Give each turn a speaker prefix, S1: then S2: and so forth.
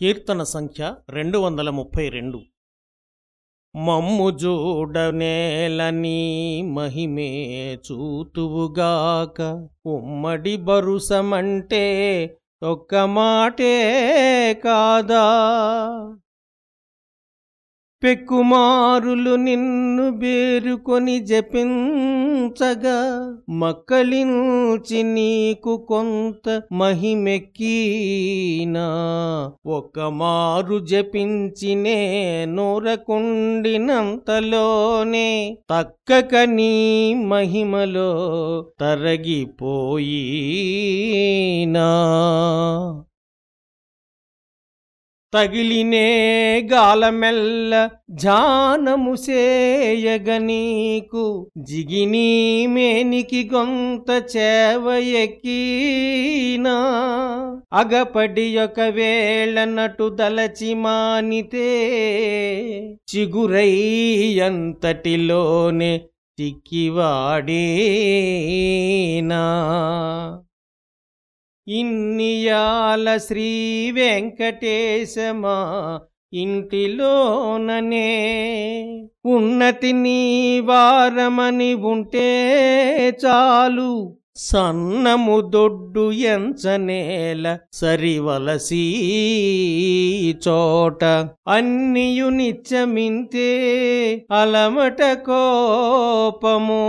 S1: కీర్తన సంఖ్య రెండు వందల ముప్పై రెండు. మమ్ము జూడనేలని మహిమే చూతువుగాక ఉమ్మడి బరుసమంటే ఒక్క మాటే కాదా? పెక్కుమారులు నిన్ను బేరుకొని జపించగా మక్కలించి నీకు కొంత మహిమెక్కీనా. ఒక మారు జపించినే నూరకుండినంతలోనే తక్కక నీ మహిమలో తరగిపోయినా. తగిలినే గాలమెల్ల జానము సేయగనీకు జిగినీ మేనికి గొంత చేవ అగపడి ఒకవేళ నటు దలచి మానితే చిగురై అంతటిలోనే చిక్కివాడేనా ఇన్నియాల శ్రీ వెంకటేశమా ఇంటిలోననే. ఉన్నతి నీ వారమని ఉంటే చాలు. సన్నము దొడ్డు ఎంచనేల సరివలసి చోట. అన్నియు నిత్యమింతే అలమట కోపము.